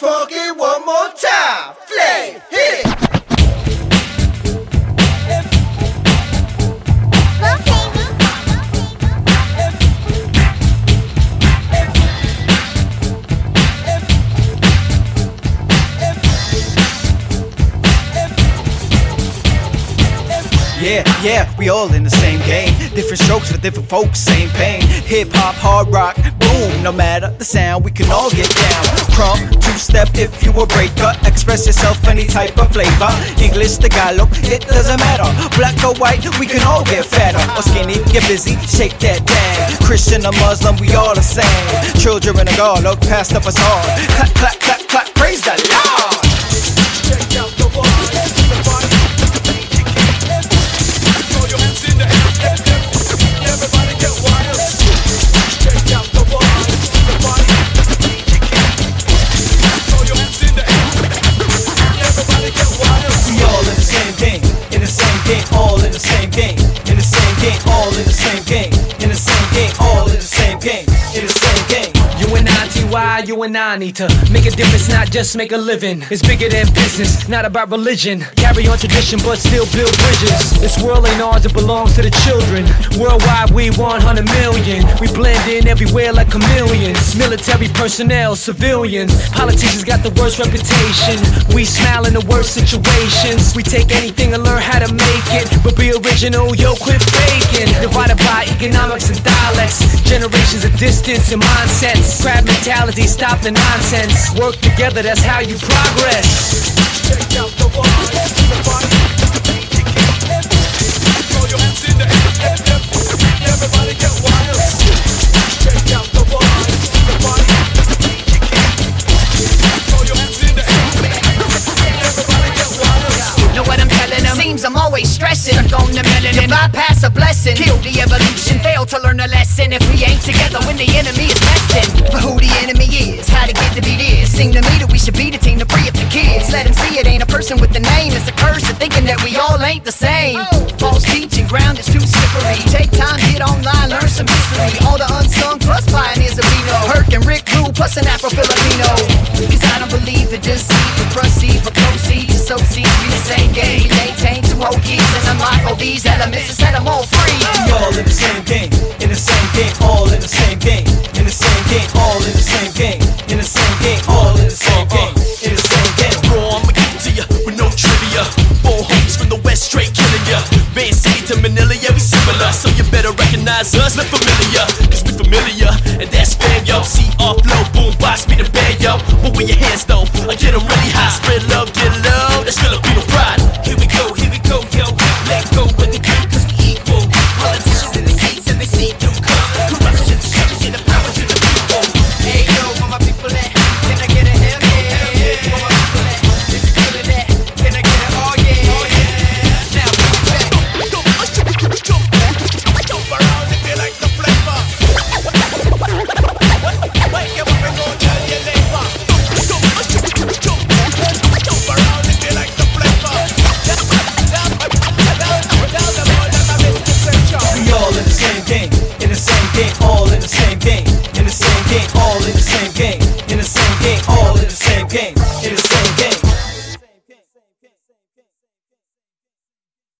funky Yeah, yeah, we all in the same game. Different strokes for different folks, same pain. Hip hop, hard rock, boom, no matter the sound, we can all get down. Krump, two step if you a breaker. Express yourself any type of flavor. English, Tagalog, it doesn't matter. Black or white, we can all get fatter. Or skinny, get busy, shake that dang. Christian or Muslim, we all the same. Children of God, look past up us hard. Clap, clap, clap, clap, praise the Lord. TY, you and I need to make a difference, not just make a living. It's bigger than business, not about religion. Carry on tradition, but still build bridges. This world ain't ours, it belongs to the children. Worldwide, we 100 million. We blend in everywhere like chameleons. Military personnel, civilians. Politicians got the worst reputation. We smile in the worst situations. We take anything and learn how to make it. But be original, yo, quit faking. Divided by economics and dialects. Generations of distance and mindsets. Crab mentality, stop the nonsense. Work together, that's how you progress. Stressing. Stuck on the melanin. bypass a blessing. Kill the evolution. Fail to learn a lesson. If we ain't together when the enemy is besting. But who the enemy is, how to get to be this. Seem to me that we should be the team to free up the kids. Let them see it ain't a person with the name. It's a curse of thinking that we all ain't the same. False teaching, ground is too slippery. Take time, get online, learn some history. All the unsung plus pioneers that we know. Herc and Rick Blue plus an Afro-Filipino. Cause I don't believe that deceit, but proceed, but proceed, associate. We the same game, maintain two keys and unlock all these elements and set them all free. We all in the same game, in the same game, all in the same game, in the same game, all in the same game, in the same game, all in the same game, in the same game. Raw, I'ma give it to ya with no trivia. Four homies from the west, straight killing ya. Van City to Manila, yeah, we similar. So you better recognize us, look familiar. Cause we familiar, and that's fair, yo. See our flow, boom, box, be the band, yo. But with your hands, though, I get 'em really game, all in the same game. In the same game, all in the same game. In the same game, all in the same game. In the same